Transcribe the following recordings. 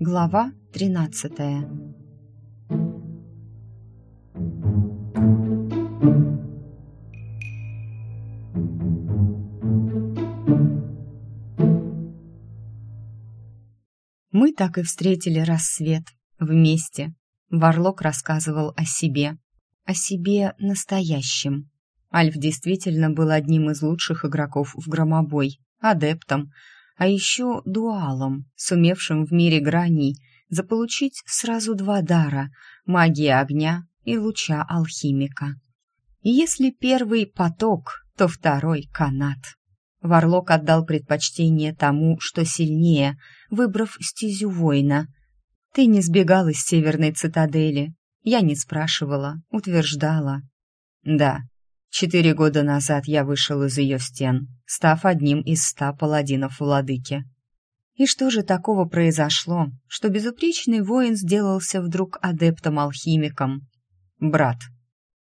Глава тринадцатая Мы так и встретили рассвет вместе. Варлок рассказывал о себе, о себе настоящем. Альф действительно был одним из лучших игроков в громобой, адептом, а еще дуалом, сумевшим в мире граней заполучить сразу два дара — магия огня и луча алхимика. И если первый — поток, то второй — канат. Варлок отдал предпочтение тому, что сильнее, выбрав стезю воина. «Ты не сбегал из северной цитадели». Я не спрашивала, утверждала. «Да, четыре года назад я вышел из ее стен, став одним из ста паладинов владыки». И что же такого произошло, что безупречный воин сделался вдруг адептом-алхимиком? Брат.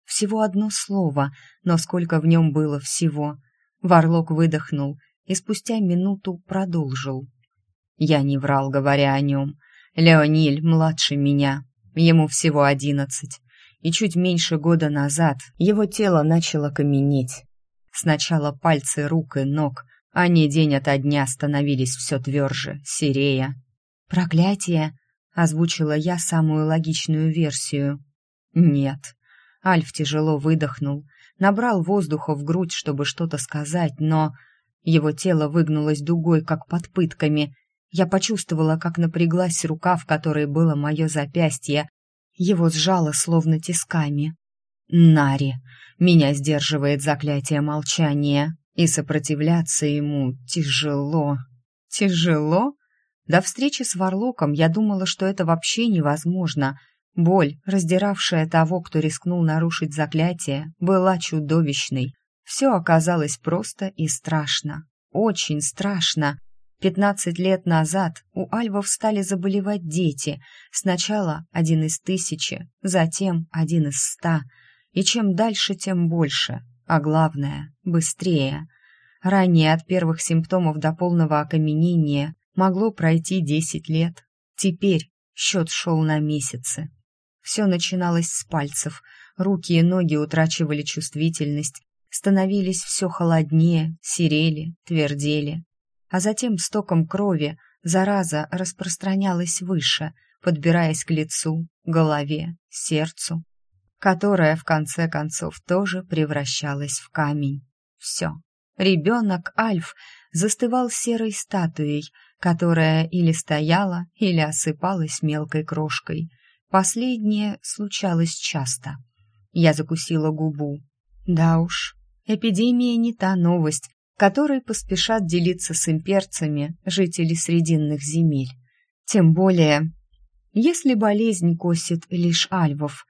Всего одно слово, но сколько в нем было всего — Варлок выдохнул и спустя минуту продолжил. Я не врал, говоря о нем. Леониль младше меня, ему всего одиннадцать, и чуть меньше года назад его тело начало каменеть. Сначала пальцы рук и ног, они день ото дня становились все тверже, серея. «Проклятие!» — озвучила я самую логичную версию. «Нет». Альф тяжело выдохнул, набрал воздуха в грудь, чтобы что-то сказать, но его тело выгнулось дугой, как под пытками. Я почувствовала, как напряглась рука, в которой было мое запястье. Его сжало словно тисками. Нари. Меня сдерживает заклятие молчания, и сопротивляться ему тяжело. Тяжело? До встречи с Варлоком я думала, что это вообще невозможно — Боль, раздиравшая того, кто рискнул нарушить заклятие, была чудовищной. Все оказалось просто и страшно. Очень страшно. Пятнадцать лет назад у альвов стали заболевать дети. Сначала один из тысячи, затем один из ста. И чем дальше, тем больше. А главное — быстрее. Ранее от первых симптомов до полного окаменения могло пройти десять лет. Теперь счет шел на месяцы. Все начиналось с пальцев, руки и ноги утрачивали чувствительность, становились все холоднее, серели, твердели. А затем стоком крови зараза распространялась выше, подбираясь к лицу, голове, сердцу, которое в конце концов тоже превращалось в камень. Все. Ребенок Альф застывал серой статуей, которая или стояла, или осыпалась мелкой крошкой — Последнее случалось часто. Я закусила губу. Да уж, эпидемия не та новость, которой поспешат делиться с имперцами жители Срединных земель. Тем более, если болезнь косит лишь альвов,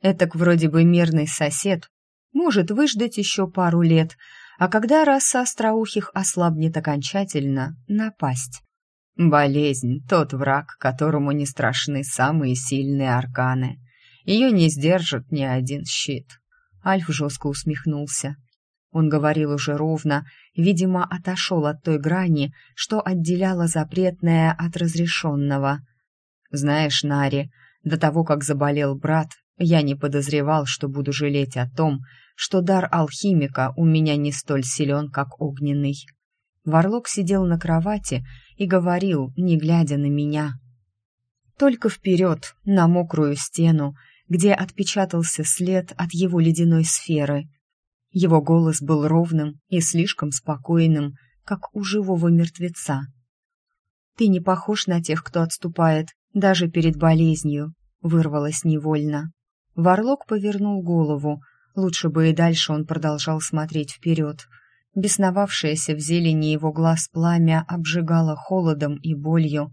этак вроде бы мирный сосед может выждать еще пару лет, а когда раса остроухих ослабнет окончательно, напасть. Болезнь — тот враг, которому не страшны самые сильные арканы. Ее не сдержит ни один щит. Альф жестко усмехнулся. Он говорил уже ровно, видимо, отошел от той грани, что отделяла запретное от разрешенного. «Знаешь, Нари, до того, как заболел брат, я не подозревал, что буду жалеть о том, что дар алхимика у меня не столь силен, как огненный. Варлок сидел на кровати и говорил, не глядя на меня. Только вперед, на мокрую стену, где отпечатался след от его ледяной сферы. Его голос был ровным и слишком спокойным, как у живого мертвеца. «Ты не похож на тех, кто отступает, даже перед болезнью», — вырвалось невольно. Варлок повернул голову, лучше бы и дальше он продолжал смотреть вперед — Бесновавшееся в зелени его глаз пламя обжигало холодом и болью.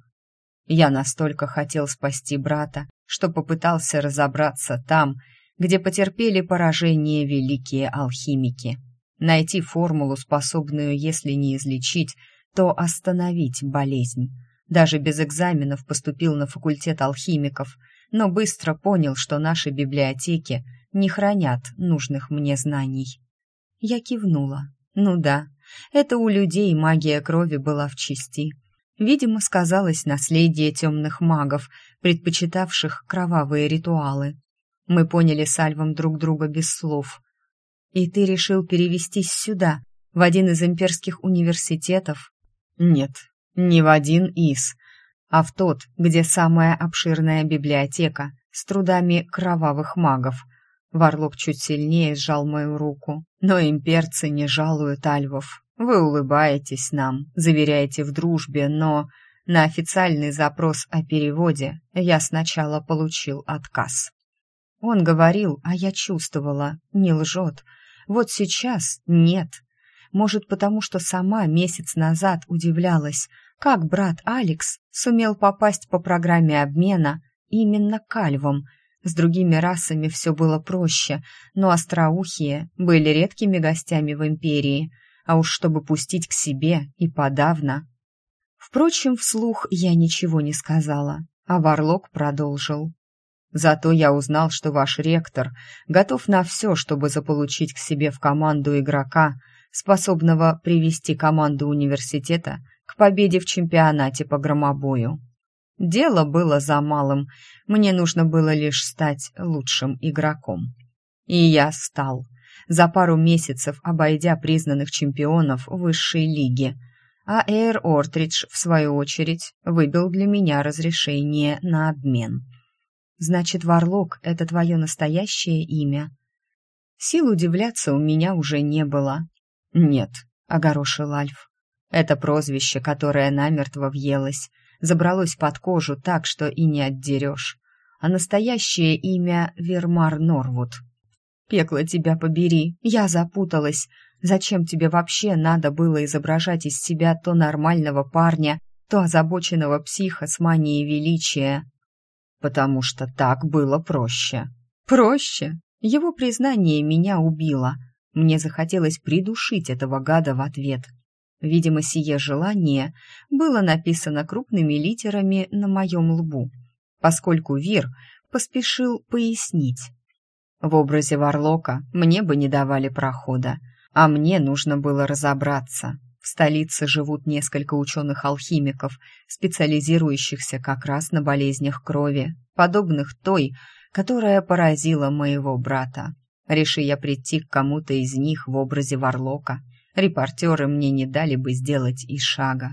Я настолько хотел спасти брата, что попытался разобраться там, где потерпели поражение великие алхимики. Найти формулу, способную, если не излечить, то остановить болезнь. Даже без экзаменов поступил на факультет алхимиков, но быстро понял, что наши библиотеки не хранят нужных мне знаний. Я кивнула. Ну да, Это у людей магия крови была в чести. Видимо, сказалось наследие темных магов, предпочитавших кровавые ритуалы. Мы поняли с Альвом друг друга без слов. «И ты решил перевестись сюда, в один из имперских университетов?» «Нет, не в один из, а в тот, где самая обширная библиотека с трудами кровавых магов». Варлок чуть сильнее сжал мою руку. «Но имперцы не жалуют альвов. Вы улыбаетесь нам, заверяете в дружбе, но на официальный запрос о переводе я сначала получил отказ». Он говорил, а я чувствовала, не лжет. Вот сейчас нет. Может, потому что сама месяц назад удивлялась, как брат Алекс сумел попасть по программе обмена именно к альвам. С другими расами все было проще, но остроухие были редкими гостями в империи, а уж чтобы пустить к себе и подавно. Впрочем, вслух я ничего не сказала, а Варлок продолжил. Зато я узнал, что ваш ректор готов на все, чтобы заполучить к себе в команду игрока, способного привести команду университета к победе в чемпионате по громобою. Дело было за малым, мне нужно было лишь стать лучшим игроком. И я стал, за пару месяцев обойдя признанных чемпионов высшей лиги, а Эйр Ортридж, в свою очередь, выбил для меня разрешение на обмен. Значит, Варлок — это твое настоящее имя?» Сил удивляться у меня уже не было. «Нет», — огорошил Альф. «Это прозвище, которое намертво въелось, забралось под кожу так, что и не отдерешь. А настоящее имя — Вермар Норвуд». «Пекло тебя побери, я запуталась. Зачем тебе вообще надо было изображать из себя то нормального парня, то озабоченного психа с манией величия?» Потому что так было проще. Проще? Его признание меня убило. Мне захотелось придушить этого гада в ответ. Видимо, сие желание было написано крупными литерами на моем лбу, поскольку Вир поспешил пояснить. В образе Варлока мне бы не давали прохода, а мне нужно было разобраться, в столице живут несколько ученых-алхимиков, специализирующихся как раз на болезнях крови, подобных той, которая поразила моего брата. Реши я прийти к кому-то из них в образе Варлока, репортеры мне не дали бы сделать и шага.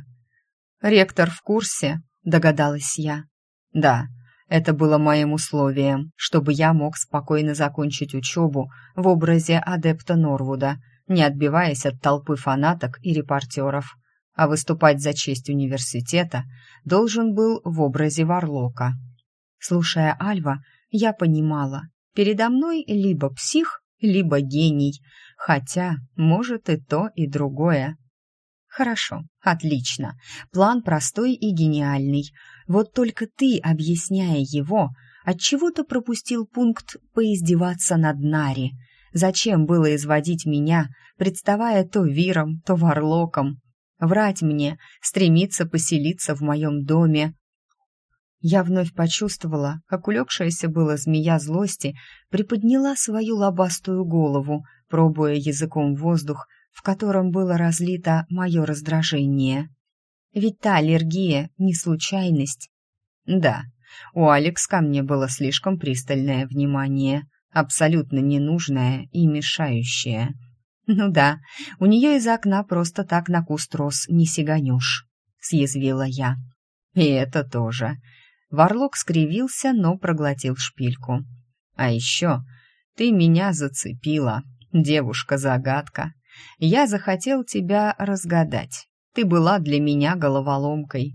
«Ректор в курсе?» — догадалась я. «Да, это было моим условием, чтобы я мог спокойно закончить учебу в образе адепта Норвуда — не отбиваясь от толпы фанаток и репортеров, а выступать за честь университета должен был в образе Варлока. Слушая Альва, я понимала, передо мной либо псих, либо гений, хотя, может, и то, и другое. Хорошо, отлично. План простой и гениальный. Вот только ты, объясняя его, отчего-то пропустил пункт поиздеваться над Нари — Зачем было изводить меня, представая то Виром, то Варлоком? Врать мне, стремиться поселиться в моем доме. Я вновь почувствовала, как улегшаяся была змея злости приподняла свою лобастую голову, пробуя языком воздух, в котором было разлито мое раздражение. Ведь та аллергия не случайность. Да, у Алекс ко мне было слишком пристальное внимание абсолютно ненужная и мешающая. «Ну да, у нее из окна просто так на куст роз не сиганешь», — съязвила я. «И это тоже». Варлок скривился, но проглотил шпильку. «А еще ты меня зацепила, девушка-загадка. Я захотел тебя разгадать. Ты была для меня головоломкой».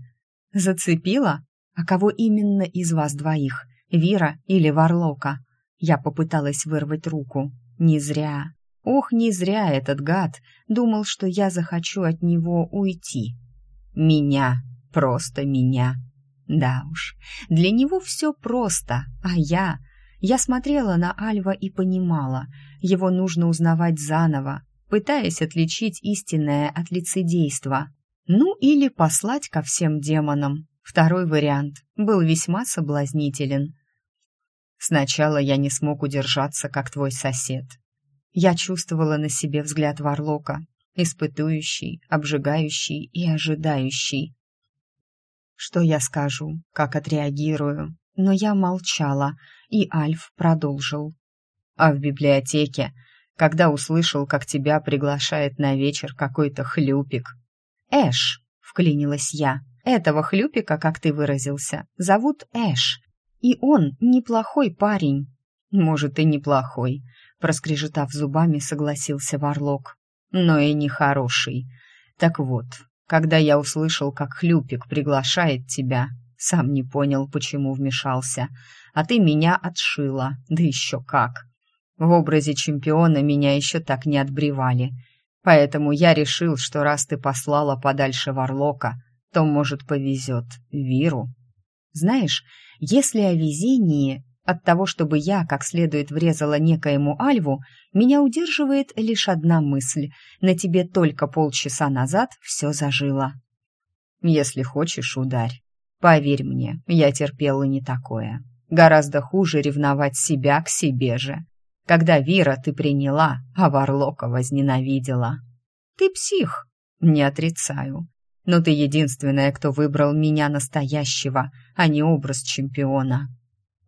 «Зацепила? А кого именно из вас двоих, Вира или Варлока?» Я попыталась вырвать руку. Не зря. Ох, не зря этот гад думал, что я захочу от него уйти. Меня, просто меня. Да уж, для него все просто, а я... Я смотрела на Альва и понимала, его нужно узнавать заново, пытаясь отличить истинное от лицедейства. Ну или послать ко всем демонам. Второй вариант был весьма соблазнителен. Сначала я не смог удержаться, как твой сосед. Я чувствовала на себе взгляд Варлока. испытующий, обжигающий и ожидающий. Что я скажу, как отреагирую? Но я молчала, и Альф продолжил. А в библиотеке, когда услышал, как тебя приглашает на вечер какой-то хлюпик. «Эш», — вклинилась я, — «этого хлюпика, как ты выразился, зовут Эш, и он неплохой парень». «Может, и неплохой», — проскрежетав зубами, согласился Варлок. «Но и нехороший. Так вот, когда я услышал, как Хлюпик приглашает тебя, сам не понял, почему вмешался, а ты меня отшила, да еще как. В образе чемпиона меня еще так не отбревали, поэтому я решил, что раз ты послала подальше Варлока, то, может, повезет Виру. Знаешь, если о везении от того, чтобы я как следует врезала некоему Альву, меня удерживает лишь одна мысль. На тебе только полчаса назад все зажило. Если хочешь, ударь. Поверь мне, я терпела не такое. Гораздо хуже ревновать себя к себе же. Когда Вира ты приняла, а Варлока возненавидела. Ты псих, не отрицаю. Но ты единственная, кто выбрал меня настоящего, а не образ чемпиона.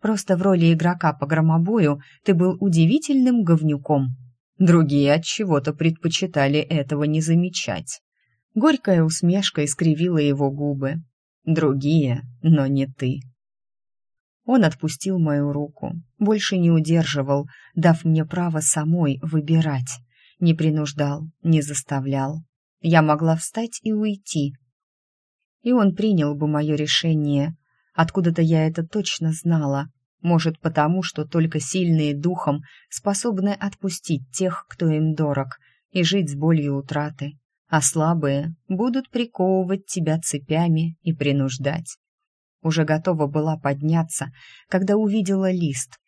Просто в роли игрока по громобою ты был удивительным говнюком. Другие от чего-то предпочитали этого не замечать. Горькая усмешка искривила его губы. Другие, но не ты. Он отпустил мою руку, больше не удерживал, дав мне право самой выбирать. Не принуждал, не заставлял. Я могла встать и уйти. И он принял бы мое решение, Откуда-то я это точно знала. Может, потому, что только сильные духом способны отпустить тех, кто им дорог, и жить с болью утраты, а слабые будут приковывать тебя цепями и принуждать. Уже готова была подняться, когда увидела лист.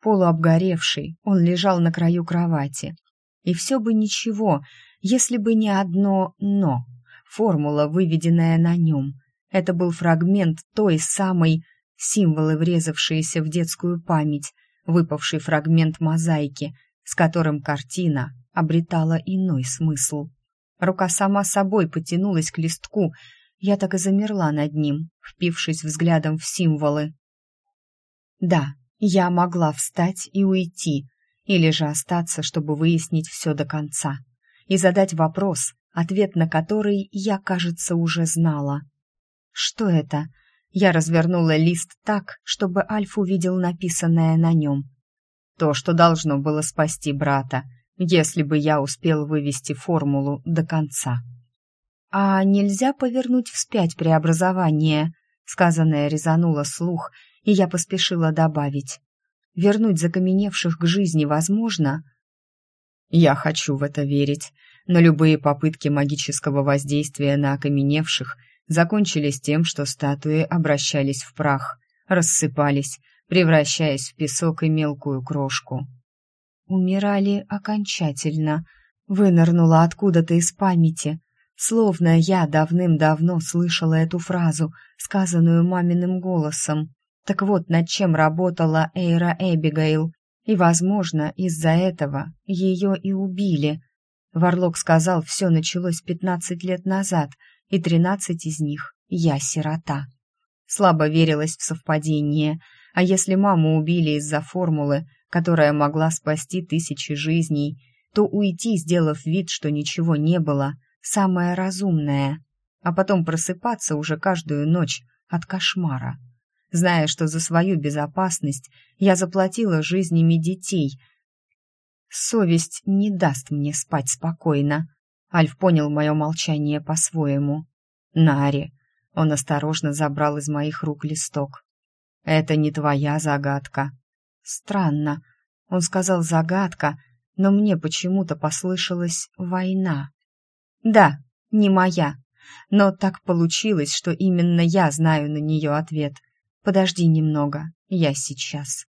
Полуобгоревший, он лежал на краю кровати. И все бы ничего, если бы не одно «но», формула, выведенная на нем — это был фрагмент той самой символы, врезавшиеся в детскую память, выпавший фрагмент мозаики, с которым картина обретала иной смысл. Рука сама собой потянулась к листку, я так и замерла над ним, впившись взглядом в символы. Да, я могла встать и уйти, или же остаться, чтобы выяснить все до конца, и задать вопрос, ответ на который я, кажется, уже знала. Что это? Я развернула лист так, чтобы Альф увидел написанное на нем. То, что должно было спасти брата, если бы я успел вывести формулу до конца. «А нельзя повернуть вспять преобразование?» Сказанное резануло слух, и я поспешила добавить. «Вернуть закаменевших к жизни возможно?» «Я хочу в это верить, но любые попытки магического воздействия на окаменевших закончились тем, что статуи обращались в прах, рассыпались, превращаясь в песок и мелкую крошку. Умирали окончательно, вынырнула откуда-то из памяти, словно я давным-давно слышала эту фразу, сказанную маминым голосом. Так вот, над чем работала Эйра Эбигейл, и, возможно, из-за этого ее и убили. Варлок сказал, все началось пятнадцать лет назад — и тринадцать из них я сирота. Слабо верилось в совпадение, а если маму убили из-за формулы, которая могла спасти тысячи жизней, то уйти, сделав вид, что ничего не было, самое разумное, а потом просыпаться уже каждую ночь от кошмара. Зная, что за свою безопасность я заплатила жизнями детей, совесть не даст мне спать спокойно. Альф понял мое молчание по-своему. «Нари!» Он осторожно забрал из моих рук листок. «Это не твоя загадка». «Странно». Он сказал «загадка», но мне почему-то послышалась «война». «Да, не моя. Но так получилось, что именно я знаю на нее ответ. Подожди немного, я сейчас».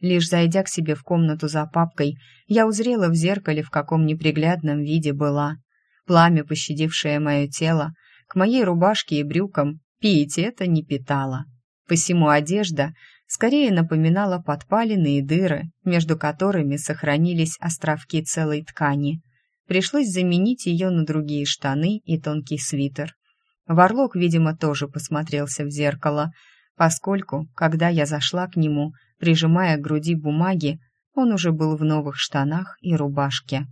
Лишь зайдя к себе в комнату за папкой, я узрела в зеркале, в каком неприглядном виде была. Пламя, пощадившее мое тело, к моей рубашке и брюкам пиетета не питало. Посему одежда скорее напоминала подпаленные дыры, между которыми сохранились островки целой ткани. пришлось заменить ее на другие штаны и тонкий свитер. Варлок, видимо, тоже посмотрелся в зеркало, поскольку, когда я зашла к нему, прижимая к груди бумаги, он уже был в новых штанах и рубашке.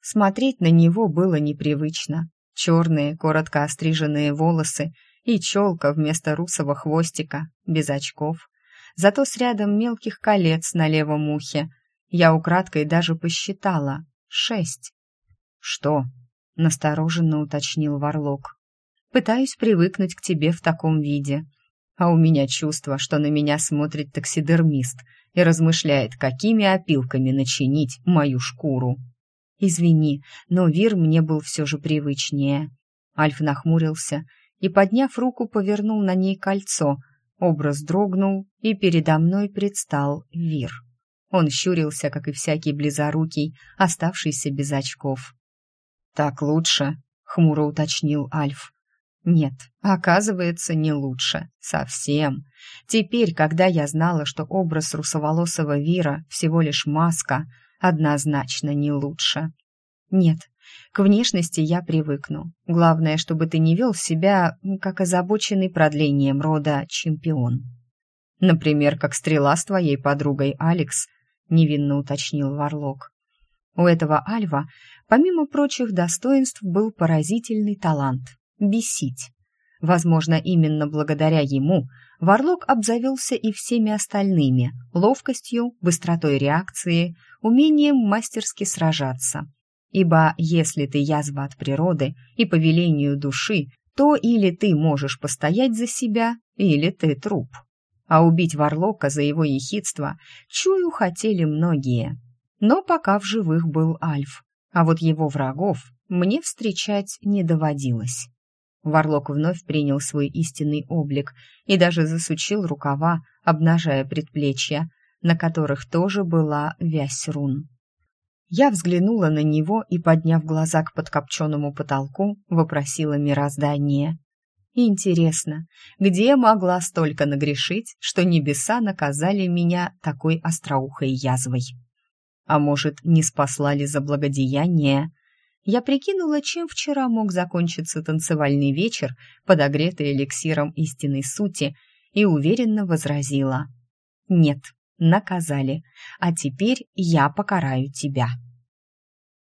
Смотреть на него было непривычно. Черные, коротко остриженные волосы и челка вместо русого хвостика, без очков. Зато с рядом мелких колец на левом ухе. Я украдкой даже посчитала. Шесть. «Что?» — настороженно уточнил Варлок. «Пытаюсь привыкнуть к тебе в таком виде. А у меня чувство, что на меня смотрит таксидермист и размышляет, какими опилками начинить мою шкуру». «Извини, но Вир мне был все же привычнее». Альф нахмурился и, подняв руку, повернул на ней кольцо. Образ дрогнул, и передо мной предстал Вир. Он щурился, как и всякий близорукий, оставшийся без очков. «Так лучше?» — хмуро уточнил Альф. «Нет, оказывается, не лучше. Совсем. Теперь, когда я знала, что образ русоволосого Вира всего лишь маска, однозначно не лучше. Нет, к внешности я привыкну. Главное, чтобы ты не вел себя, как озабоченный продлением рода чемпион. Например, как стрела с твоей подругой Алекс, невинно уточнил Варлок. У этого Альва, помимо прочих достоинств, был поразительный талант — бесить. Возможно, именно благодаря ему Варлок обзавелся и всеми остальными — ловкостью, быстротой реакции, умением мастерски сражаться. Ибо если ты язва от природы и по велению души, то или ты можешь постоять за себя, или ты труп. А убить Варлока за его ехидство, чую, хотели многие. Но пока в живых был Альф, а вот его врагов мне встречать не доводилось. Варлок вновь принял свой истинный облик и даже засучил рукава, обнажая предплечья, на которых тоже была вязь рун. Я взглянула на него и, подняв глаза к подкопченному потолку, вопросила мироздание. Интересно, где могла столько нагрешить, что небеса наказали меня такой остроухой язвой? А может, не спасла ли за благодеяние? Я прикинула, чем вчера мог закончиться танцевальный вечер, подогретый эликсиром истинной сути, и уверенно возразила. «Нет, наказали, а теперь я покараю тебя».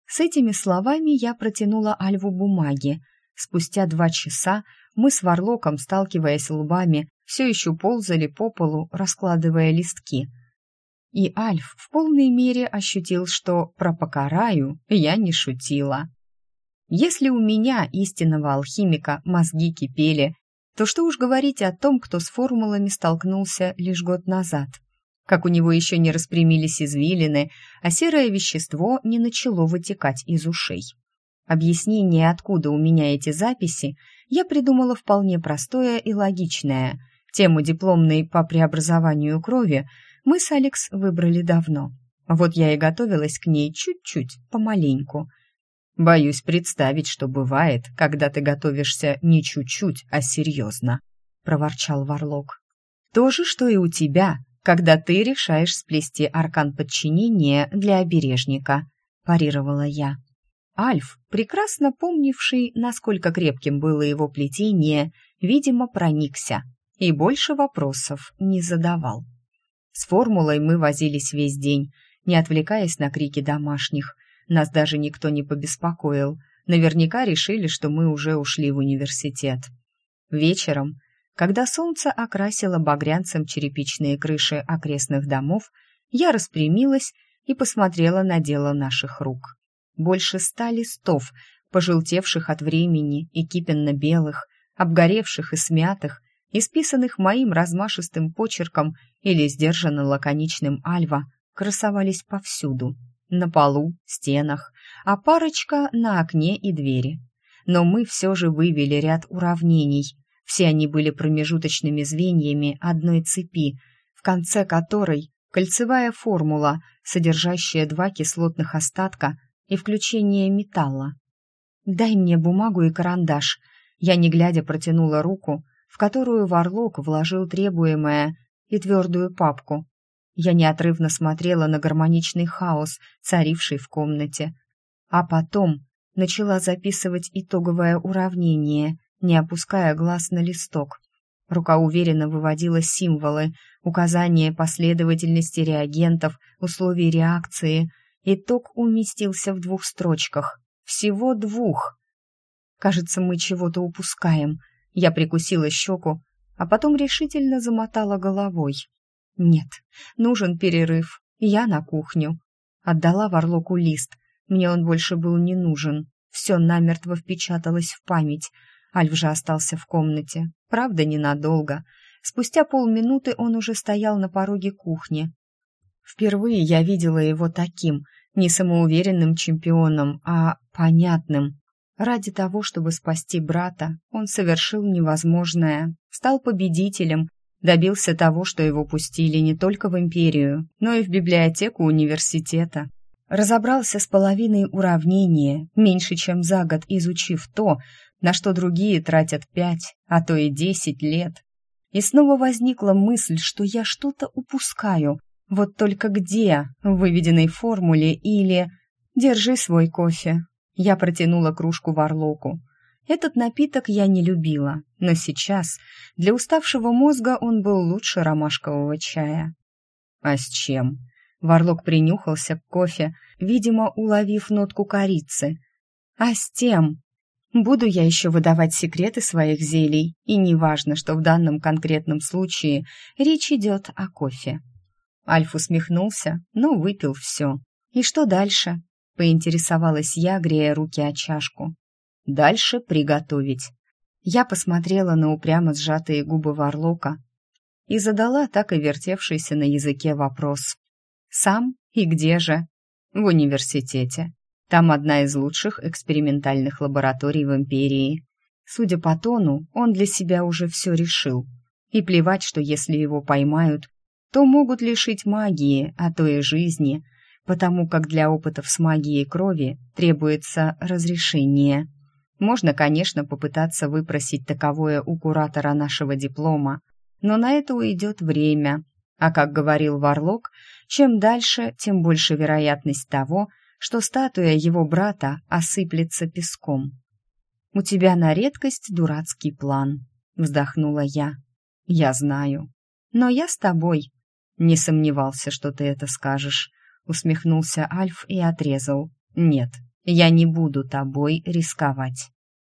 С этими словами я протянула Альву бумаги. Спустя два часа мы с Варлоком, сталкиваясь лбами, все еще ползали по полу, раскладывая листки. И Альф в полной мере ощутил, что про покараю я не шутила. Если у меня, истинного алхимика, мозги кипели, то что уж говорить о том, кто с формулами столкнулся лишь год назад как у него еще не распрямились извилины, а серое вещество не начало вытекать из ушей. Объяснение, откуда у меня эти записи, я придумала вполне простое и логичное. Тему дипломной по преобразованию крови мы с Алекс выбрали давно. Вот я и готовилась к ней чуть-чуть, помаленьку. Боюсь представить, что бывает, когда ты готовишься не чуть-чуть, а серьезно, проворчал Варлок. То же, что и у тебя, когда ты решаешь сплести аркан подчинения для обережника», – парировала я. Альф, прекрасно помнивший, насколько крепким было его плетение, видимо, проникся и больше вопросов не задавал. С формулой мы возились весь день, не отвлекаясь на крики домашних. Нас даже никто не побеспокоил. Наверняка решили, что мы уже ушли в университет. Вечером когда солнце окрасило багрянцем черепичные крыши окрестных домов, я распрямилась и посмотрела на дело наших рук. Больше ста листов, пожелтевших от времени и кипенно-белых, обгоревших и смятых, исписанных моим размашистым почерком или сдержанно лаконичным альва, красовались повсюду. На полу, стенах, а парочка на окне и двери. Но мы все же вывели ряд уравнений — все они были промежуточными звеньями одной цепи, в конце которой кольцевая формула, содержащая два кислотных остатка и включение металла. «Дай мне бумагу и карандаш». Я, не глядя, протянула руку, в которую Варлок вложил требуемое и твердую папку. Я неотрывно смотрела на гармоничный хаос, царивший в комнате. А потом начала записывать итоговое уравнение, не опуская глаз на листок. Рука уверенно выводила символы, указания последовательности реагентов, условий реакции. Итог уместился в двух строчках. Всего двух. Кажется, мы чего-то упускаем. Я прикусила щеку, а потом решительно замотала головой. Нет, нужен перерыв. Я на кухню. Отдала Варлоку лист. Мне он больше был не нужен. Все намертво впечаталось в память. Альф же остался в комнате. Правда, ненадолго. Спустя полминуты он уже стоял на пороге кухни. Впервые я видела его таким, не самоуверенным чемпионом, а понятным. Ради того, чтобы спасти брата, он совершил невозможное, стал победителем, добился того, что его пустили не только в империю, но и в библиотеку университета. Разобрался с половиной уравнения, меньше чем за год изучив то, на что другие тратят пять, а то и десять лет. И снова возникла мысль, что я что-то упускаю. Вот только где? В выведенной формуле или... Держи свой кофе. Я протянула кружку Варлоку. Этот напиток я не любила, но сейчас для уставшего мозга он был лучше ромашкового чая. А с чем? Варлок принюхался к кофе, видимо, уловив нотку корицы. А с тем, Буду я еще выдавать секреты своих зелий, и неважно, что в данном конкретном случае речь идет о кофе. Альф усмехнулся, но выпил все. «И что дальше?» — поинтересовалась я, грея руки о чашку. «Дальше приготовить». Я посмотрела на упрямо сжатые губы Варлока и задала так и вертевшийся на языке вопрос. «Сам и где же?» «В университете», там одна из лучших экспериментальных лабораторий в империи. Судя по тону, он для себя уже все решил. И плевать, что если его поймают, то могут лишить магии, а то и жизни, потому как для опытов с магией крови требуется разрешение. Можно, конечно, попытаться выпросить таковое у куратора нашего диплома, но на это уйдет время. А как говорил Варлок, чем дальше, тем больше вероятность того, что статуя его брата осыплется песком. «У тебя на редкость дурацкий план», — вздохнула я. «Я знаю. Но я с тобой». «Не сомневался, что ты это скажешь», — усмехнулся Альф и отрезал. «Нет, я не буду тобой рисковать».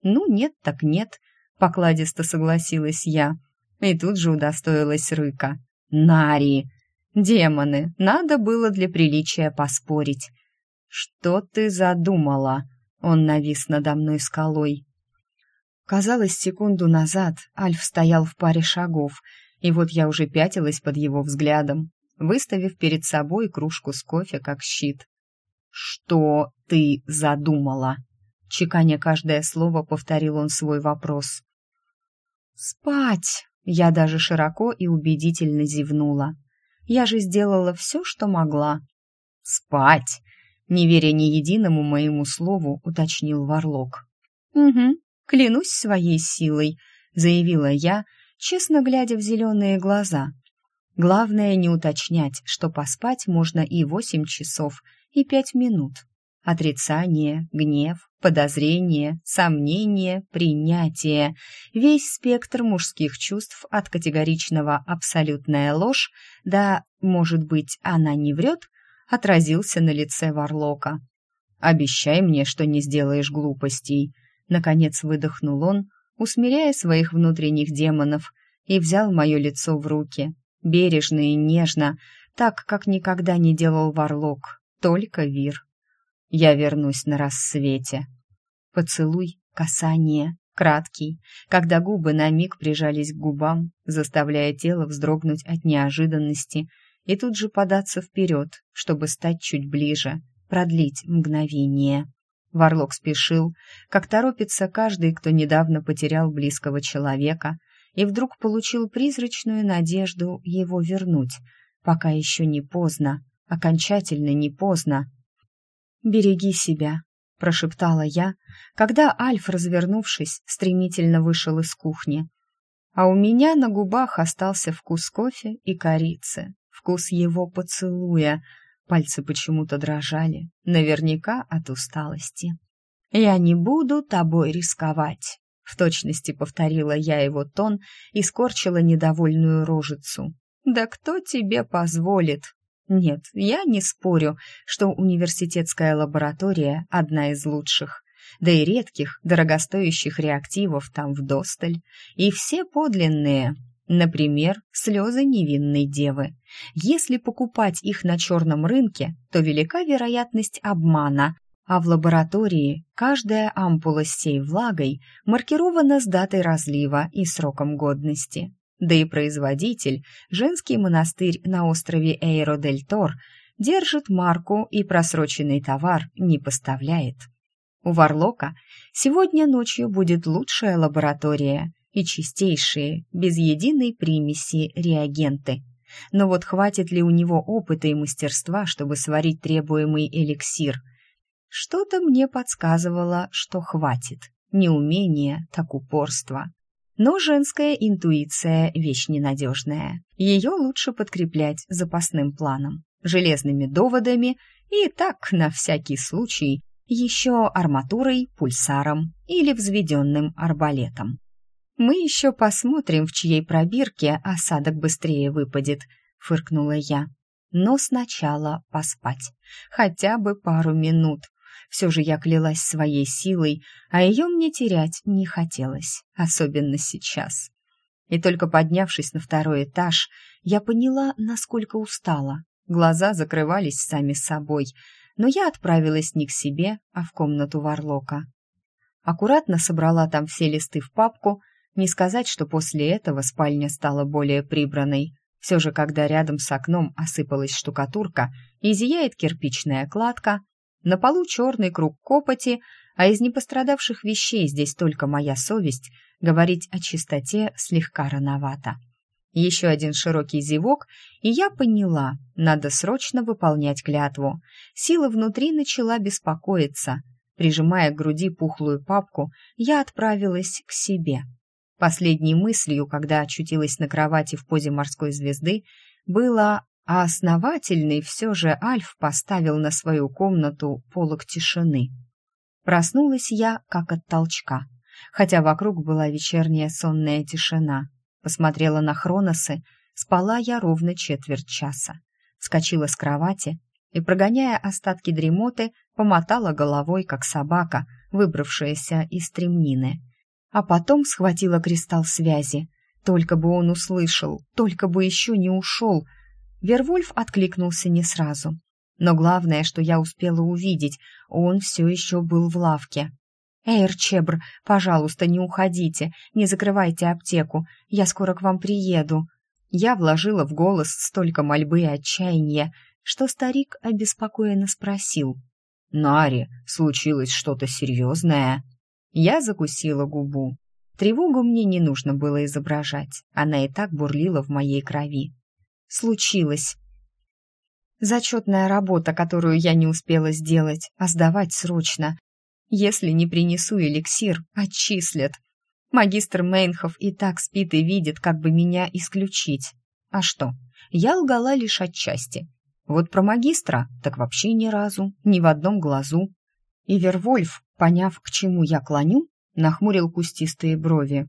«Ну, нет так нет», — покладисто согласилась я. И тут же удостоилась рыка. «Нари!» «Демоны! Надо было для приличия поспорить. «Что ты задумала?» Он навис надо мной скалой. Казалось, секунду назад Альф стоял в паре шагов, и вот я уже пятилась под его взглядом, выставив перед собой кружку с кофе как щит. «Что ты задумала?» Чеканя каждое слово, повторил он свой вопрос. «Спать!» Я даже широко и убедительно зевнула. «Я же сделала все, что могла». «Спать!» Не веря ни единому моему слову, уточнил Варлок. «Угу, клянусь своей силой», — заявила я, честно глядя в зеленые глаза. Главное не уточнять, что поспать можно и восемь часов, и пять минут. Отрицание, гнев, подозрение, сомнение, принятие. Весь спектр мужских чувств от категоричного «абсолютная ложь» до «может быть, она не врет» отразился на лице Варлока. «Обещай мне, что не сделаешь глупостей», — наконец выдохнул он, усмиряя своих внутренних демонов, и взял мое лицо в руки, бережно и нежно, так, как никогда не делал Варлок, только Вир. «Я вернусь на рассвете». Поцелуй, касание, краткий, когда губы на миг прижались к губам, заставляя тело вздрогнуть от неожиданности — и тут же податься вперед, чтобы стать чуть ближе, продлить мгновение. Варлок спешил, как торопится каждый, кто недавно потерял близкого человека, и вдруг получил призрачную надежду его вернуть, пока еще не поздно, окончательно не поздно. «Береги себя», — прошептала я, когда Альф, развернувшись, стремительно вышел из кухни. А у меня на губах остался вкус кофе и корицы вкус его поцелуя, Пальцы почему-то дрожали, наверняка от усталости. «Я не буду тобой рисковать», — в точности повторила я его тон и скорчила недовольную рожицу. «Да кто тебе позволит?» Нет, я не спорю, что университетская лаборатория одна из лучших. Да и редких, дорогостоящих реактивов там вдосталь. И все подлинные. Например, слезы невинной девы. Если покупать их на черном рынке, то велика вероятность обмана, а в лаборатории каждая ампула с сей влагой маркирована с датой разлива и сроком годности. Да и производитель, женский монастырь на острове Эйро-дель-Тор, держит марку и просроченный товар не поставляет. У Варлока сегодня ночью будет лучшая лаборатория и чистейшие, без единой примеси реагенты. Но вот хватит ли у него опыта и мастерства, чтобы сварить требуемый эликсир? Что-то мне подсказывало, что хватит. Не умение, так упорство. Но женская интуиция – вещь ненадежная. Ее лучше подкреплять запасным планом, железными доводами и так, на всякий случай, еще арматурой, пульсаром или взведенным арбалетом. Мы еще посмотрим, в чьей пробирке осадок быстрее выпадет, фыркнула я. Но сначала поспать. Хотя бы пару минут, все же я клялась своей силой, а ее мне терять не хотелось, особенно сейчас. И только поднявшись на второй этаж, я поняла, насколько устала. Глаза закрывались сами собой, но я отправилась не к себе, а в комнату Варлока. Аккуратно собрала там все листы в папку, не сказать, что после этого спальня стала более прибранной. Все же, когда рядом с окном осыпалась штукатурка и зияет кирпичная кладка, на полу черный круг копоти, а из непострадавших вещей здесь только моя совесть, говорить о чистоте слегка рановато. Еще один широкий зевок, и я поняла, надо срочно выполнять клятву. Сила внутри начала беспокоиться. Прижимая к груди пухлую папку, я отправилась к себе. Последней мыслью, когда очутилась на кровати в позе морской звезды, было а основательный все же Альф поставил на свою комнату полог тишины. Проснулась я как от толчка, хотя вокруг была вечерняя сонная тишина. Посмотрела на Хроносы, спала я ровно четверть часа. Вскочила с кровати и, прогоняя остатки дремоты, помотала головой, как собака, выбравшаяся из стремнины. А потом схватила кристалл связи. Только бы он услышал, только бы еще не ушел — Вервольф откликнулся не сразу. Но главное, что я успела увидеть, он все еще был в лавке. «Эйр Чебр, пожалуйста, не уходите, не закрывайте аптеку, я скоро к вам приеду». Я вложила в голос столько мольбы и отчаяния, что старик обеспокоенно спросил. «Нари, случилось что-то серьезное?» Я закусила губу. Тревогу мне не нужно было изображать, она и так бурлила в моей крови случилось. Зачетная работа, которую я не успела сделать, а сдавать срочно. Если не принесу эликсир, отчислят. Магистр Мейнхов и так спит и видит, как бы меня исключить. А что, я лгала лишь отчасти. Вот про магистра так вообще ни разу, ни в одном глазу. И Вервольф, поняв, к чему я клоню, нахмурил кустистые брови.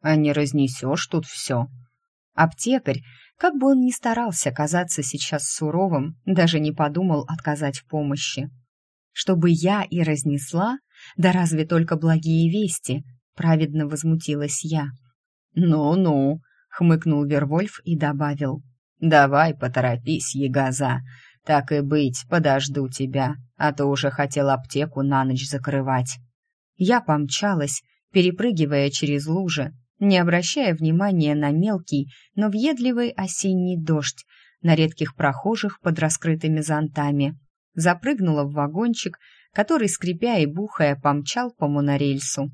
«А не разнесешь тут все?» Аптекарь, как бы он ни старался казаться сейчас суровым, даже не подумал отказать в помощи. «Чтобы я и разнесла? Да разве только благие вести?» — праведно возмутилась я. «Ну-ну», — хмыкнул Вервольф и добавил. «Давай поторопись, ягоза. Так и быть, подожду тебя, а то уже хотел аптеку на ночь закрывать». Я помчалась, перепрыгивая через лужи, не обращая внимания на мелкий, но въедливый осенний дождь, на редких прохожих под раскрытыми зонтами. Запрыгнула в вагончик, который, скрипя и бухая, помчал по монорельсу.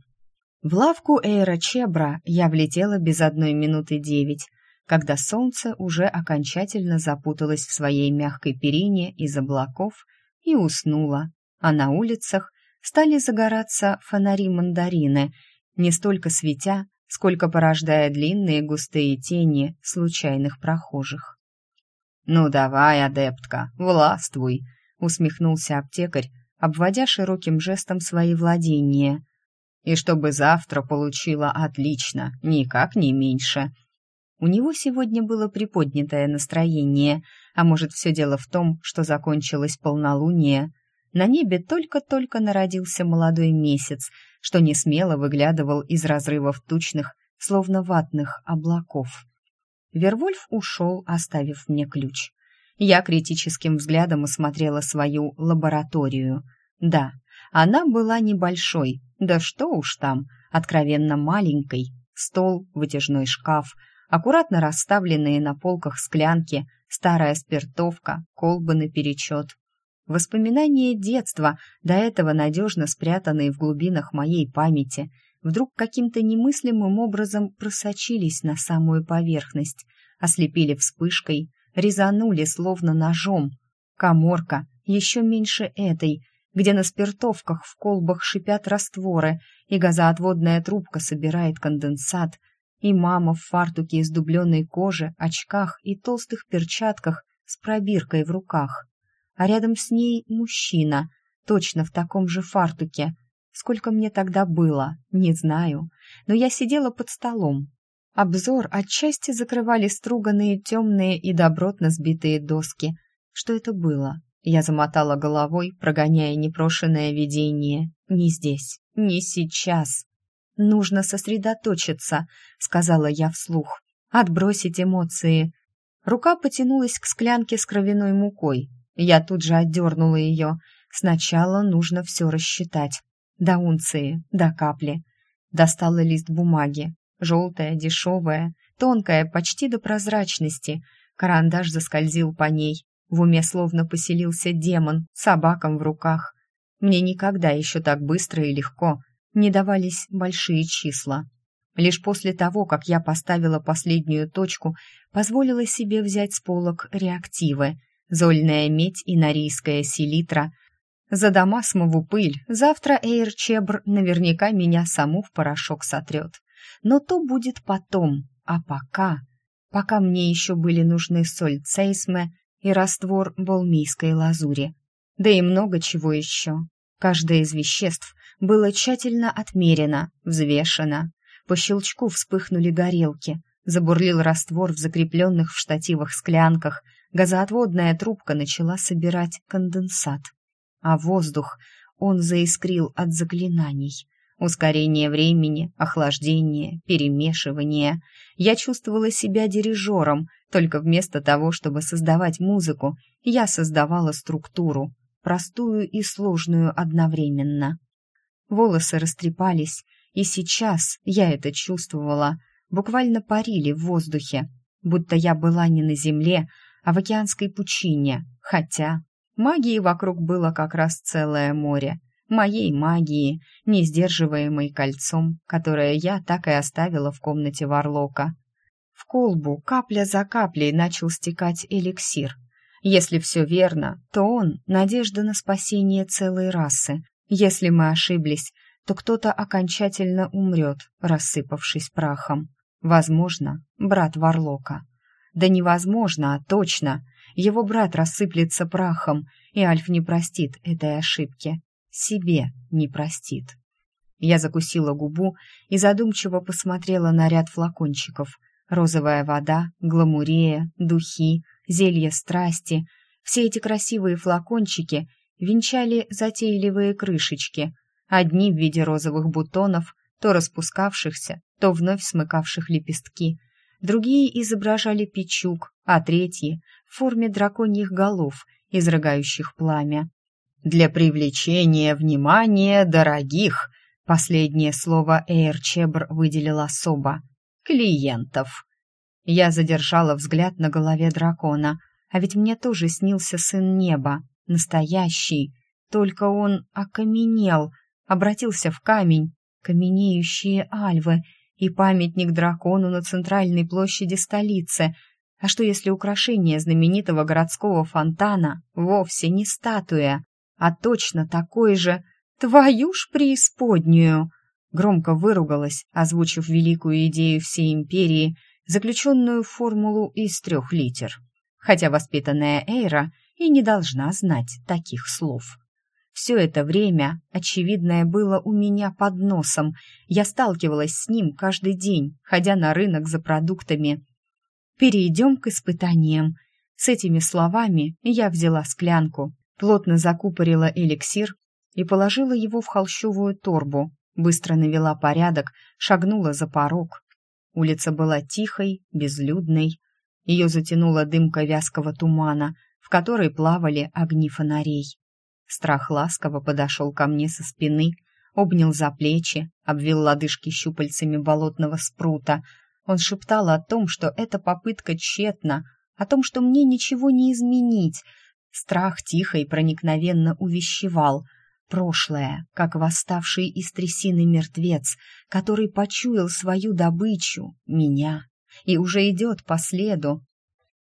В лавку Эйра Чебра я влетела без одной минуты девять, когда солнце уже окончательно запуталось в своей мягкой перине из облаков и уснуло, а на улицах стали загораться фонари-мандарины, не столько светя, сколько порождая длинные густые тени случайных прохожих. «Ну давай, адептка, властвуй!» — усмехнулся аптекарь, обводя широким жестом свои владения. «И чтобы завтра получила отлично, никак не меньше!» У него сегодня было приподнятое настроение, а может, все дело в том, что закончилось полнолуние. На небе только-только народился молодой месяц, что не смело выглядывал из разрывов тучных, словно ватных облаков. Вервольф ушел, оставив мне ключ. Я критическим взглядом осмотрела свою лабораторию. Да, она была небольшой, да что уж там, откровенно маленькой. Стол, вытяжной шкаф, аккуратно расставленные на полках склянки, старая спиртовка, колбы наперечет. Воспоминания детства, до этого надежно спрятанные в глубинах моей памяти, вдруг каким-то немыслимым образом просочились на самую поверхность, ослепили вспышкой, резанули словно ножом. Коморка, еще меньше этой, где на спиртовках в колбах шипят растворы, и газоотводная трубка собирает конденсат, и мама в фартуке из дубленной кожи, очках и толстых перчатках с пробиркой в руках. А рядом с ней мужчина, точно в таком же фартуке. Сколько мне тогда было, не знаю, но я сидела под столом. Обзор отчасти закрывали струганные темные и добротно сбитые доски. Что это было? Я замотала головой, прогоняя непрошенное видение. Не здесь, не сейчас. Нужно сосредоточиться, сказала я вслух. Отбросить эмоции. Рука потянулась к склянке с кровяной мукой. Я тут же отдернула ее. Сначала нужно все рассчитать. До унции, до капли. Достала лист бумаги. Желтая, дешевая, тонкая, почти до прозрачности. Карандаш заскользил по ней. В уме словно поселился демон, собаком в руках. Мне никогда еще так быстро и легко не давались большие числа. Лишь после того, как я поставила последнюю точку, позволила себе взять с полок реактивы, зольная медь и норийская селитра. За Дамасмову пыль завтра Эйр Чебр наверняка меня саму в порошок сотрет. Но то будет потом, а пока... Пока мне еще были нужны соль цейсме и раствор болмийской лазури. Да и много чего еще. Каждое из веществ было тщательно отмерено, взвешено. По щелчку вспыхнули горелки, забурлил раствор в закрепленных в штативах склянках, газоотводная трубка начала собирать конденсат. А воздух, он заискрил от заклинаний. Ускорение времени, охлаждение, перемешивание. Я чувствовала себя дирижером, только вместо того, чтобы создавать музыку, я создавала структуру, простую и сложную одновременно. Волосы растрепались, и сейчас я это чувствовала, буквально парили в воздухе, будто я была не на земле, а в океанской пучине, хотя магии вокруг было как раз целое море, моей магии, не сдерживаемой кольцом, которое я так и оставила в комнате Варлока. В колбу капля за каплей начал стекать эликсир. Если все верно, то он — надежда на спасение целой расы. Если мы ошиблись, то кто-то окончательно умрет, рассыпавшись прахом. Возможно, брат Варлока. Да невозможно, а точно. Его брат рассыплется прахом, и Альф не простит этой ошибки себе не простит. Я закусила губу и задумчиво посмотрела на ряд флакончиков. Розовая вода, гламурея, духи, зелье страсти. Все эти красивые флакончики венчали затейливые крышечки. Одни в виде розовых бутонов, то распускавшихся, то вновь смыкавших лепестки. Другие изображали печук, а третьи — в форме драконьих голов, изрыгающих пламя. Для привлечения внимания дорогих, последнее слово Эйр Чебр выделил особо, клиентов. Я задержала взгляд на голове дракона, а ведь мне тоже снился сын неба, настоящий, только он окаменел, обратился в камень, каменеющие альвы и памятник дракону на центральной площади столицы. А что если украшение знаменитого городского фонтана вовсе не статуя, а точно такой же «Твою ж преисподнюю!» Громко выругалась, озвучив великую идею всей империи, заключенную формулу из трех литер. хотя воспитанная Эйра и не должна знать таких слов. Все это время очевидное было у меня под носом. Я сталкивалась с ним каждый день, ходя на рынок за продуктами. «Перейдем к испытаниям». С этими словами я взяла склянку, плотно закупорила эликсир и положила его в холщовую торбу, быстро навела порядок, шагнула за порог. Улица была тихой, безлюдной. Ее затянула дымка вязкого тумана, в которой плавали огни фонарей. Страх ласково подошел ко мне со спины, обнял за плечи, обвил лодыжки щупальцами болотного спрута. Он шептал о том, что эта попытка тщетна, о том, что мне ничего не изменить. Страх тихо и проникновенно увещевал — Прошлое, как восставший из трясины мертвец, который почуял свою добычу, меня, и уже идет по следу.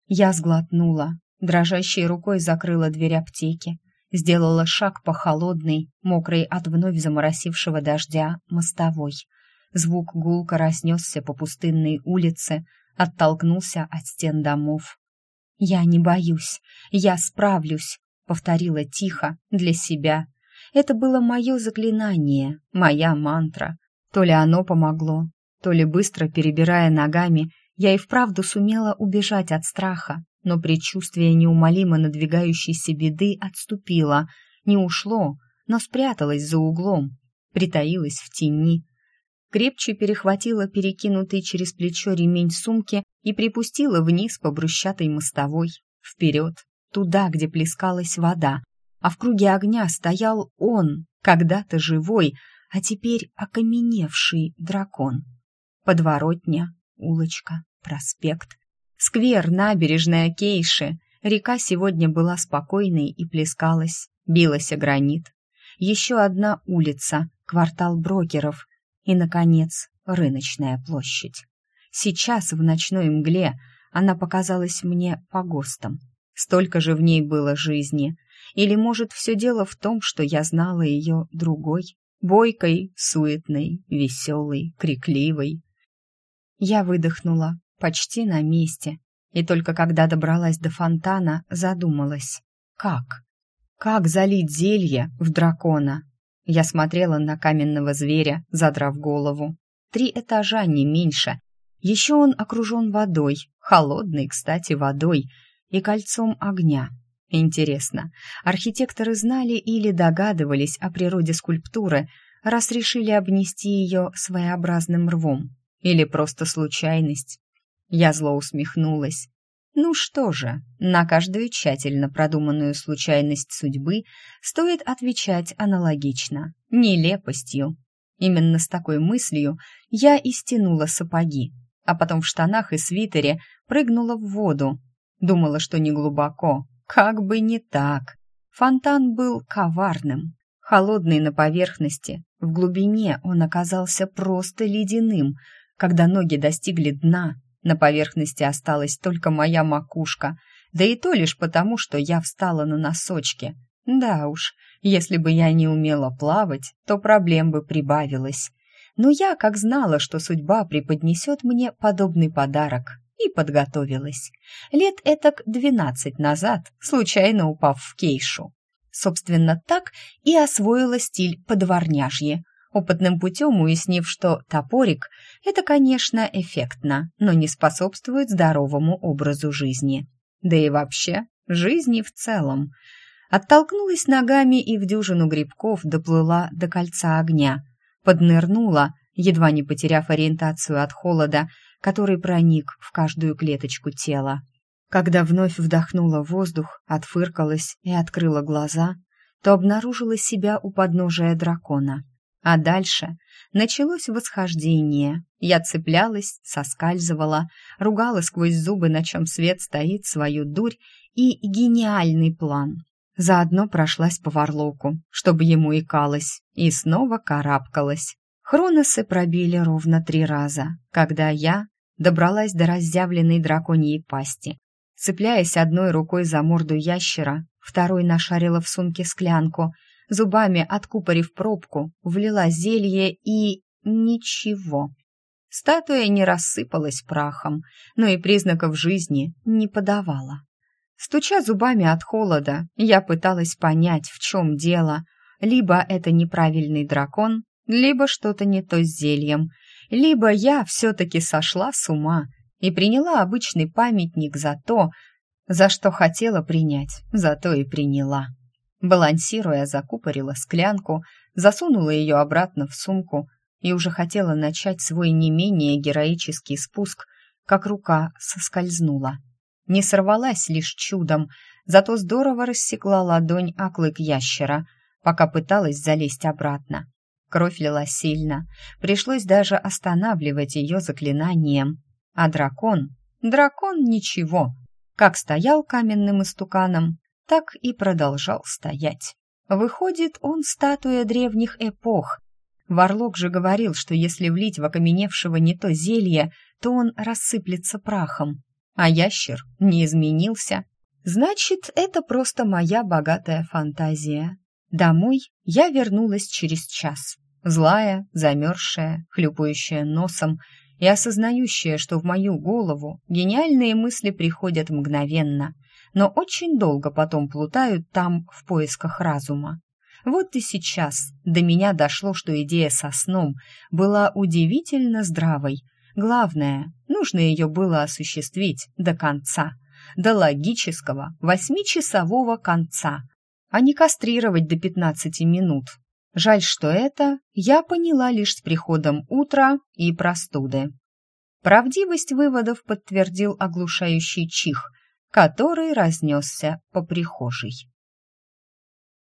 Я сглотнула, дрожащей рукой закрыла дверь аптеки, сделала шаг по холодной, мокрой от вновь заморосившего дождя, мостовой. Звук гулко разнесся по пустынной улице, оттолкнулся от стен домов. «Я не боюсь, я справлюсь», — повторила тихо для себя это было мое заклинание, моя мантра. То ли оно помогло, то ли быстро перебирая ногами, я и вправду сумела убежать от страха, но предчувствие неумолимо надвигающейся беды отступило, не ушло, но спряталось за углом, притаилось в тени. Крепче перехватила перекинутый через плечо ремень сумки и припустила вниз по брусчатой мостовой, вперед, туда, где плескалась вода, а в круге огня стоял он, когда-то живой, а теперь окаменевший дракон. Подворотня, улочка, проспект, сквер, набережная Кейши. Река сегодня была спокойной и плескалась, билась о гранит. Еще одна улица, квартал брокеров и, наконец, рыночная площадь. Сейчас в ночной мгле она показалась мне погостом. Столько же в ней было жизни, или, может, все дело в том, что я знала ее другой, бойкой, суетной, веселой, крикливой. Я выдохнула, почти на месте, и только когда добралась до фонтана, задумалась. Как? Как залить зелье в дракона? Я смотрела на каменного зверя, задрав голову. Три этажа, не меньше. Еще он окружен водой, холодной, кстати, водой, и кольцом огня. Интересно, архитекторы знали или догадывались о природе скульптуры, раз решили обнести ее своеобразным рвом? Или просто случайность? Я зло усмехнулась. Ну что же, на каждую тщательно продуманную случайность судьбы стоит отвечать аналогично, нелепостью. Именно с такой мыслью я и стянула сапоги, а потом в штанах и свитере прыгнула в воду. Думала, что не глубоко, как бы не так. Фонтан был коварным, холодный на поверхности. В глубине он оказался просто ледяным. Когда ноги достигли дна, на поверхности осталась только моя макушка, да и то лишь потому, что я встала на носочки. Да уж, если бы я не умела плавать, то проблем бы прибавилось. Но я, как знала, что судьба преподнесет мне подобный подарок, и подготовилась. Лет этак двенадцать назад, случайно упав в кейшу. Собственно, так и освоила стиль подворняжье, опытным путем уяснив, что топорик — это, конечно, эффектно, но не способствует здоровому образу жизни. Да и вообще, жизни в целом. Оттолкнулась ногами и в дюжину грибков доплыла до кольца огня. Поднырнула, едва не потеряв ориентацию от холода, который проник в каждую клеточку тела. Когда вновь вдохнула воздух, отфыркалась и открыла глаза, то обнаружила себя у подножия дракона. А дальше началось восхождение. Я цеплялась, соскальзывала, ругала сквозь зубы, на чем свет стоит, свою дурь и гениальный план. Заодно прошлась по Варлоку, чтобы ему икалось, и снова карабкалась. Хроносы пробили ровно три раза, когда я, добралась до разъявленной драконьей пасти. Цепляясь одной рукой за морду ящера, второй нашарила в сумке склянку, зубами откупорив пробку, влила зелье и... ничего. Статуя не рассыпалась прахом, но и признаков жизни не подавала. Стуча зубами от холода, я пыталась понять, в чем дело. Либо это неправильный дракон, либо что-то не то с зельем, либо я все-таки сошла с ума и приняла обычный памятник за то, за что хотела принять, за то и приняла. Балансируя, закупорила склянку, засунула ее обратно в сумку и уже хотела начать свой не менее героический спуск, как рука соскользнула. Не сорвалась лишь чудом, зато здорово рассекла ладонь оклык ящера, пока пыталась залезть обратно. Кровь лила сильно, пришлось даже останавливать ее заклинанием. А дракон? Дракон ничего. Как стоял каменным истуканом, так и продолжал стоять. Выходит, он статуя древних эпох. Варлок же говорил, что если влить в окаменевшего не то зелье, то он рассыплется прахом. А ящер не изменился. Значит, это просто моя богатая фантазия. Домой я вернулась через час. Злая, замерзшая, хлюпающая носом и осознающая, что в мою голову гениальные мысли приходят мгновенно, но очень долго потом плутают там в поисках разума. Вот и сейчас до меня дошло, что идея со сном была удивительно здравой. Главное, нужно ее было осуществить до конца, до логического восьмичасового конца, а не кастрировать до 15 минут. Жаль, что это я поняла лишь с приходом утра и простуды. Правдивость выводов подтвердил оглушающий чих, который разнесся по прихожей.